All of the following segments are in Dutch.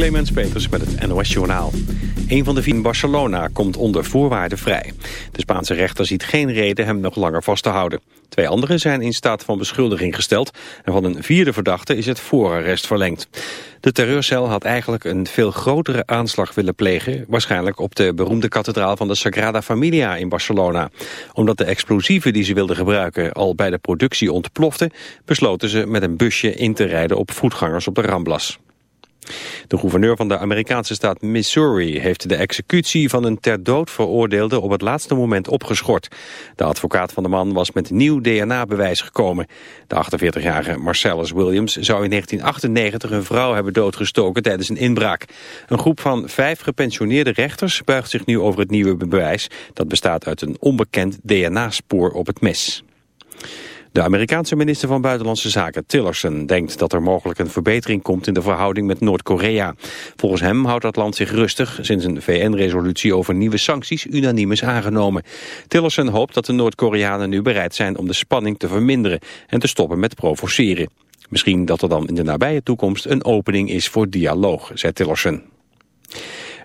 Clemens Peters met het NOS Journaal. Een van de vier in Barcelona komt onder voorwaarden vrij. De Spaanse rechter ziet geen reden hem nog langer vast te houden. Twee anderen zijn in staat van beschuldiging gesteld... en van een vierde verdachte is het voorarrest verlengd. De terreurcel had eigenlijk een veel grotere aanslag willen plegen... waarschijnlijk op de beroemde kathedraal van de Sagrada Familia in Barcelona. Omdat de explosieven die ze wilden gebruiken al bij de productie ontploften... besloten ze met een busje in te rijden op voetgangers op de Ramblas. De gouverneur van de Amerikaanse staat Missouri heeft de executie van een ter dood veroordeelde op het laatste moment opgeschort. De advocaat van de man was met nieuw DNA-bewijs gekomen. De 48-jarige Marcellus Williams zou in 1998 een vrouw hebben doodgestoken tijdens een inbraak. Een groep van vijf gepensioneerde rechters buigt zich nu over het nieuwe bewijs. Dat bestaat uit een onbekend DNA-spoor op het mes. De Amerikaanse minister van Buitenlandse Zaken, Tillerson, denkt dat er mogelijk een verbetering komt in de verhouding met Noord-Korea. Volgens hem houdt dat land zich rustig sinds een VN-resolutie over nieuwe sancties unaniem is aangenomen. Tillerson hoopt dat de Noord-Koreanen nu bereid zijn om de spanning te verminderen en te stoppen met provoceren. Misschien dat er dan in de nabije toekomst een opening is voor dialoog, zei Tillerson.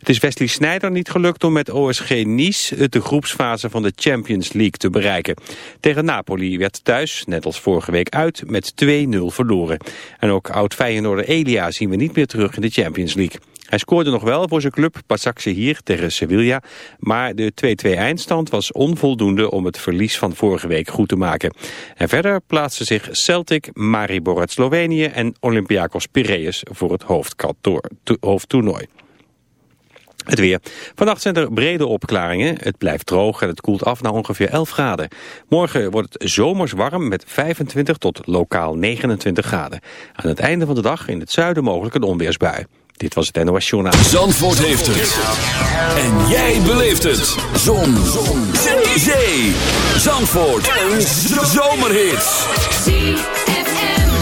Het is Wesley Sneijder niet gelukt om met OSG Nice de groepsfase van de Champions League te bereiken. Tegen Napoli werd thuis, net als vorige week uit, met 2-0 verloren. En ook oud-Feyenoorder Elia zien we niet meer terug in de Champions League. Hij scoorde nog wel voor zijn club Pasakse hier tegen Sevilla, maar de 2-2 eindstand was onvoldoende om het verlies van vorige week goed te maken. En verder plaatsten zich Celtic, Maribor uit Slovenië en Olympiakos Piraeus voor het hoofdtoernooi. Het weer. Vannacht zijn er brede opklaringen. Het blijft droog en het koelt af naar ongeveer 11 graden. Morgen wordt het zomers warm met 25 tot lokaal 29 graden. Aan het einde van de dag in het zuiden mogelijk een onweersbui. Dit was het NOS Journaal. Zandvoort heeft het. En jij beleeft het. Zon. Zon. Zee. Zee. Zandvoort. Een zomerhit.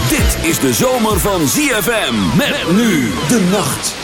Dit is de zomer van ZFM. Met nu de nacht.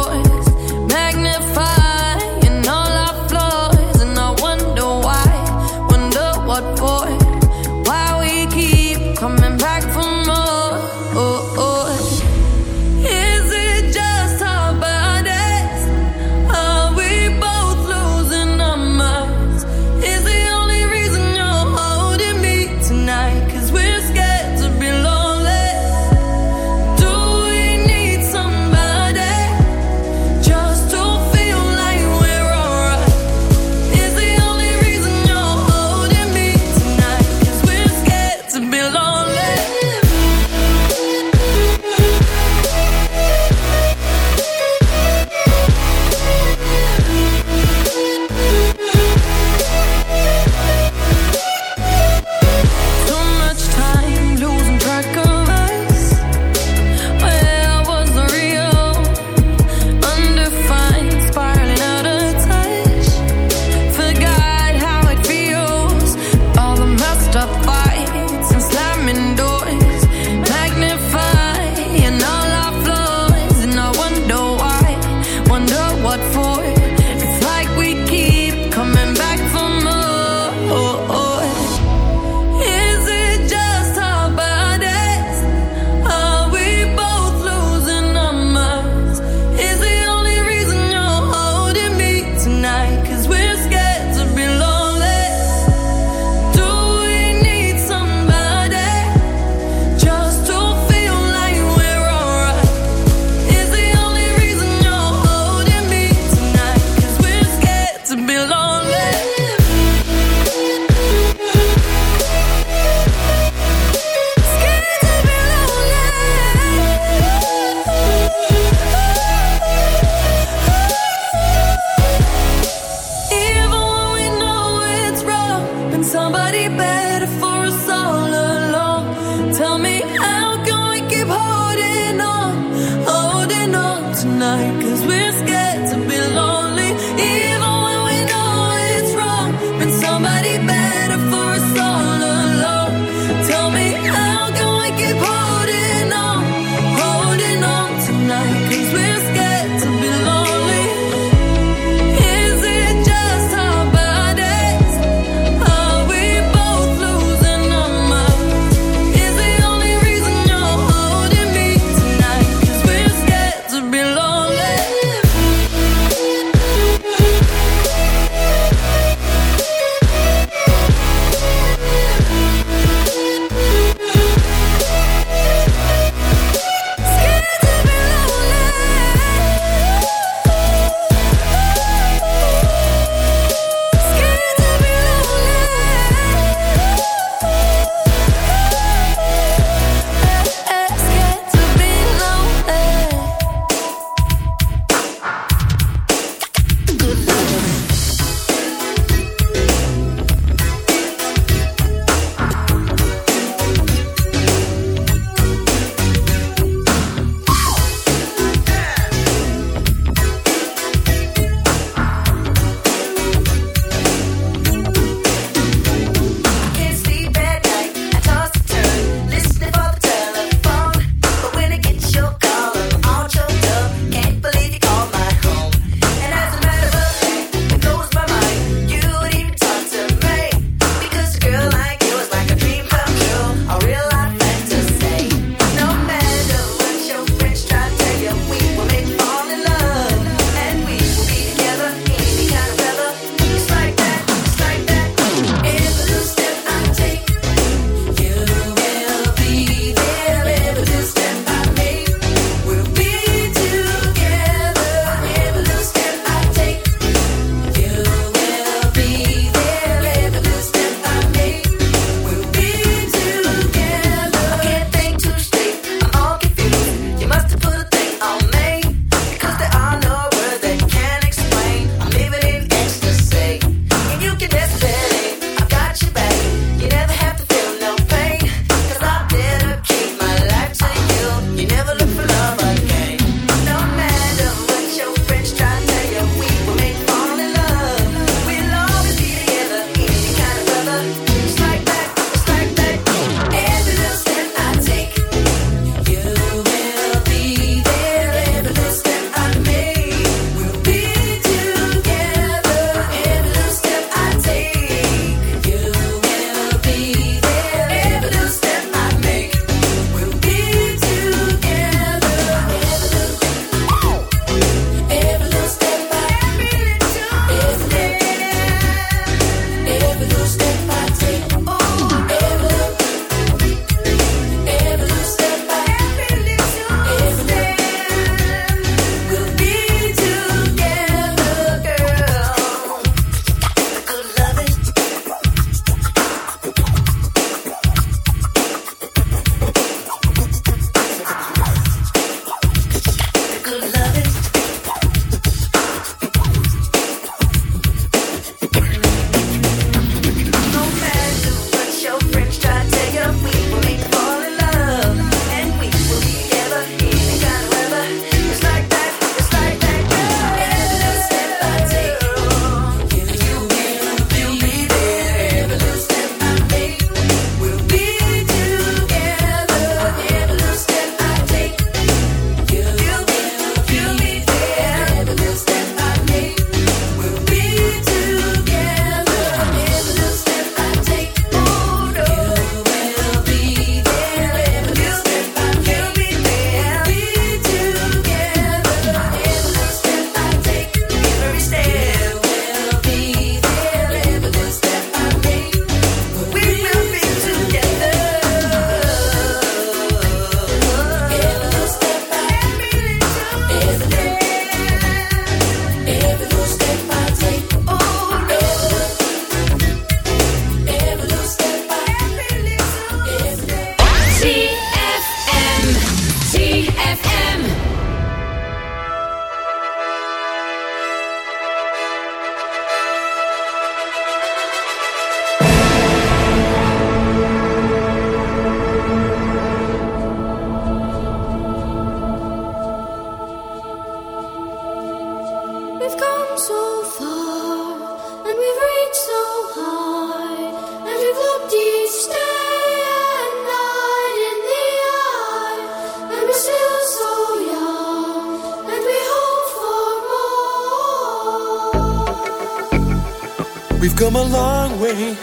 We've come a long way,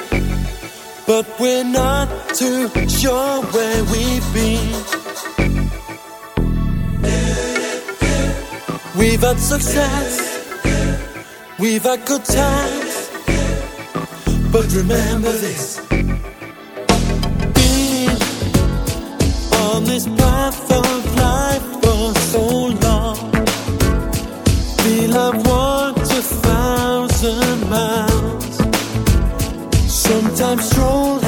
but we're not too sure where we've been. We've had success, we've had good times, but remember this. Being on this path of life for so long, feel I've walked a thousand miles. Sometimes strolling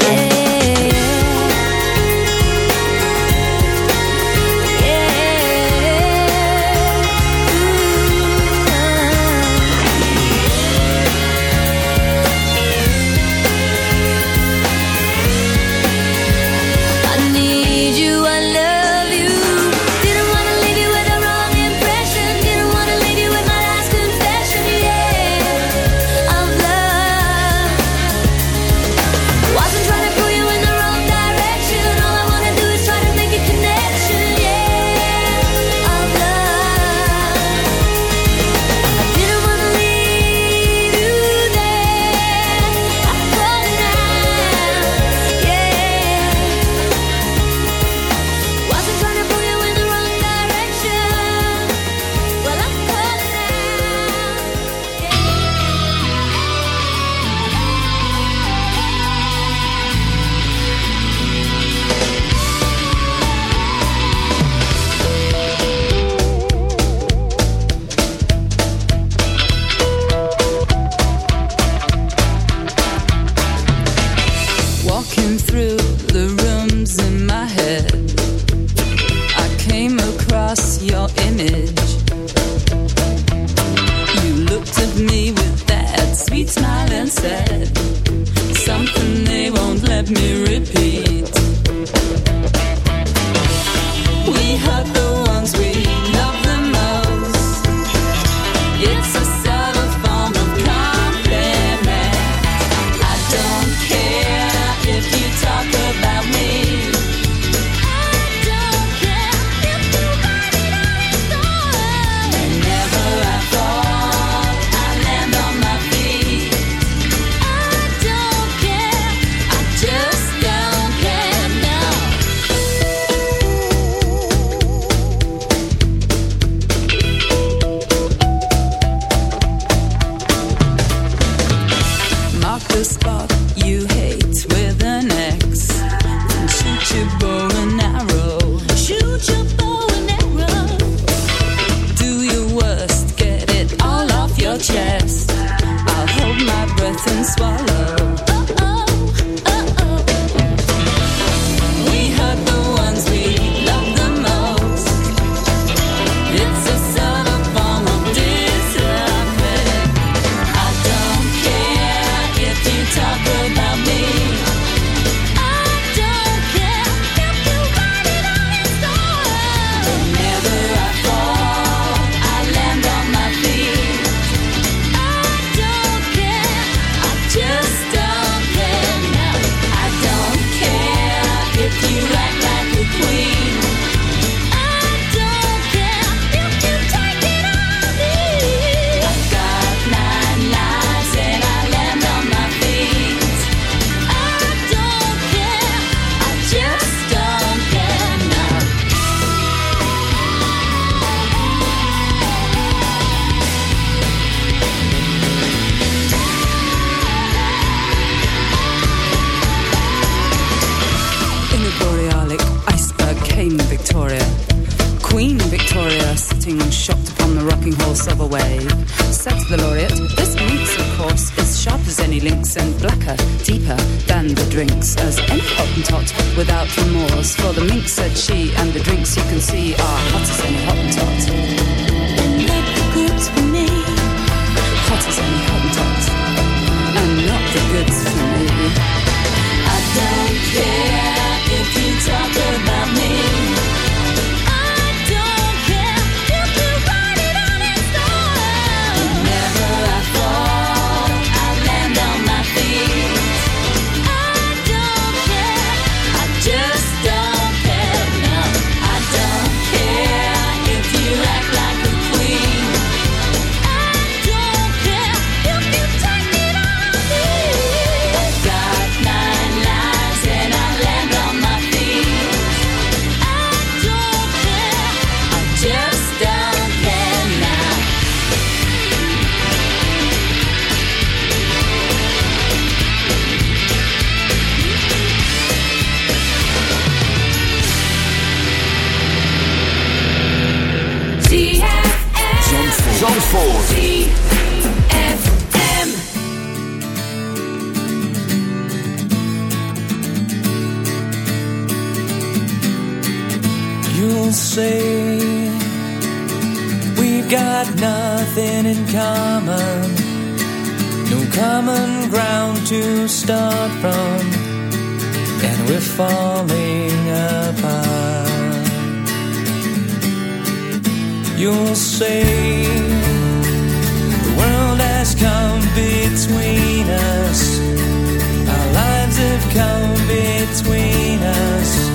many links and blacker, deeper than the drinks as any Hottentot without remorse. For the mink said she, and the drinks you can see are hot as any Hottentot. Not the goods for me, hot as any Hottentot, and not the goods for me. I don't care if you talk. Zandvoort. You'll say we've got nothing in common, no common ground to start from, and we're falling apart. You'll say has come between us. Our lives have come between us.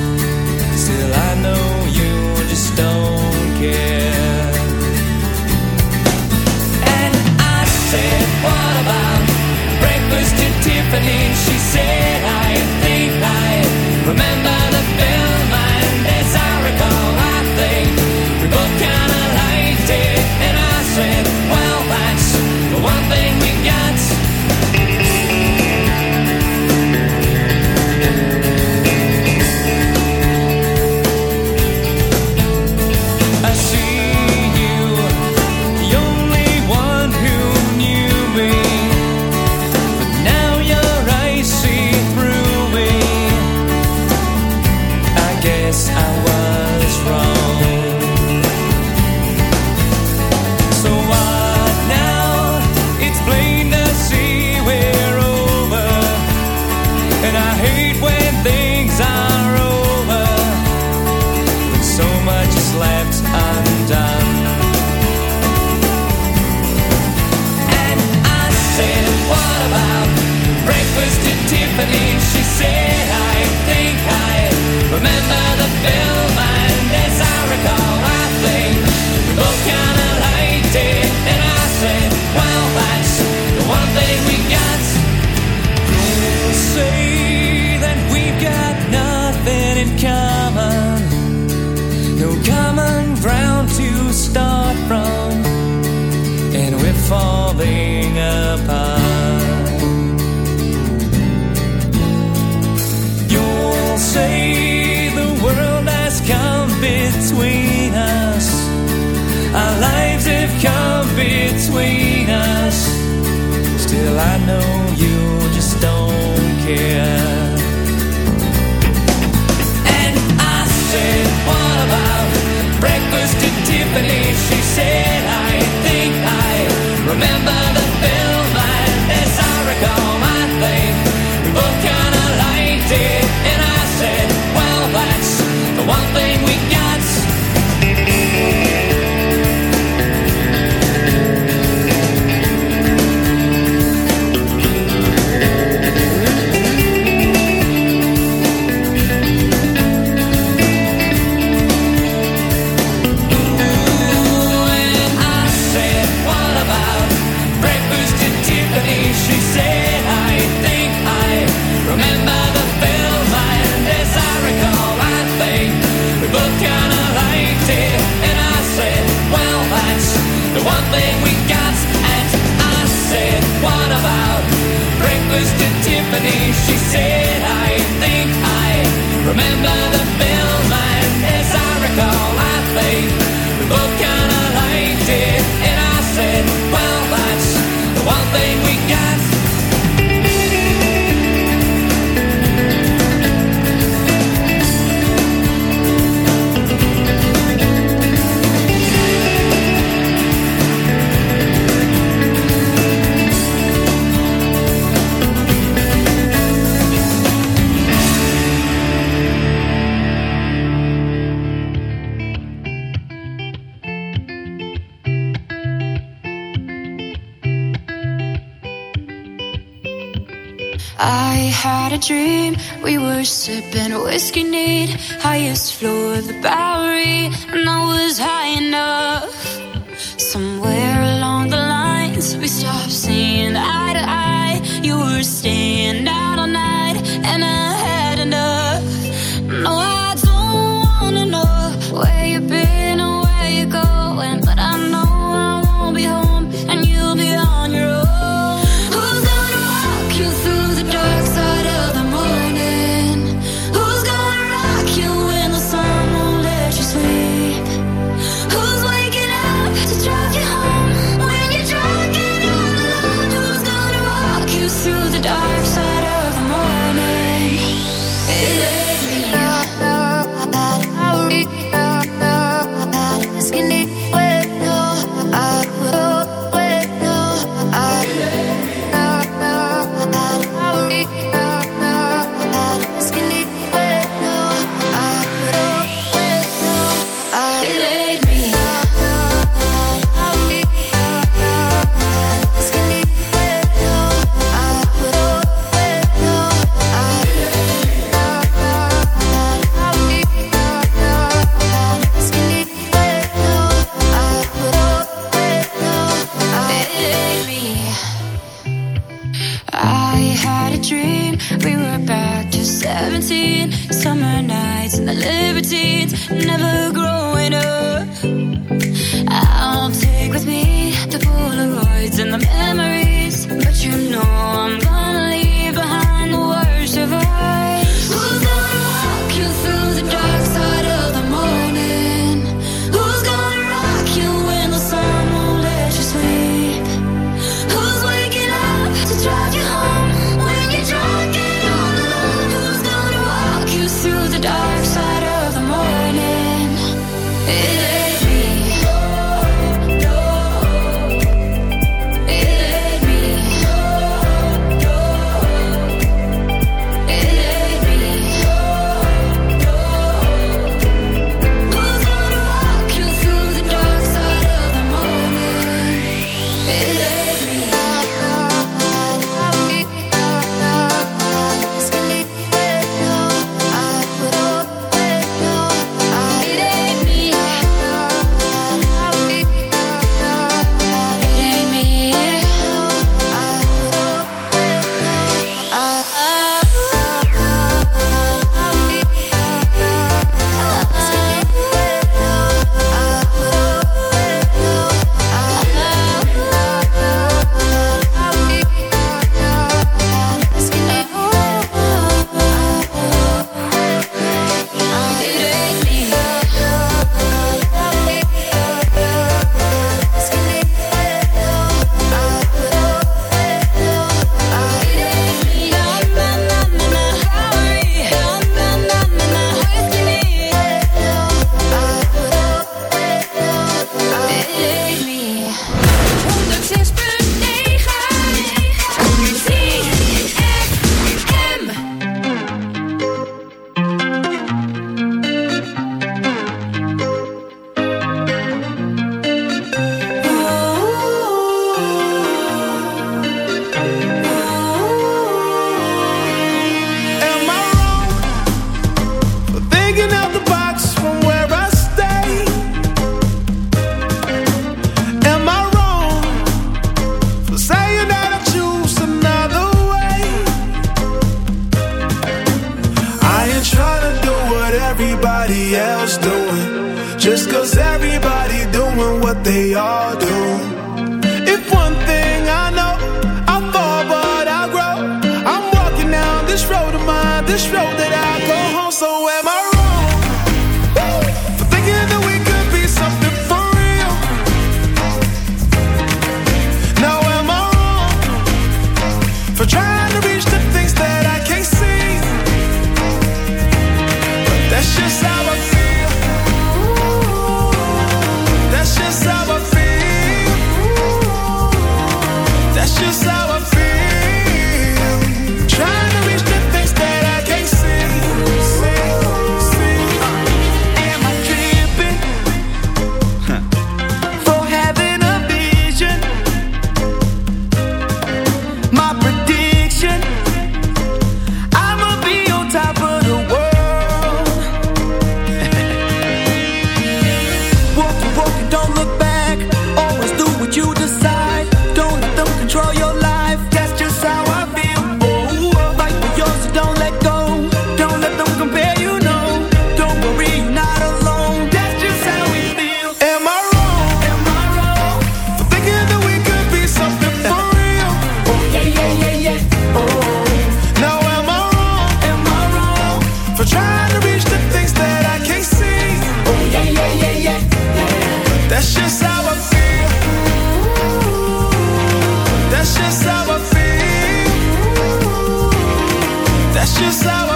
Just how I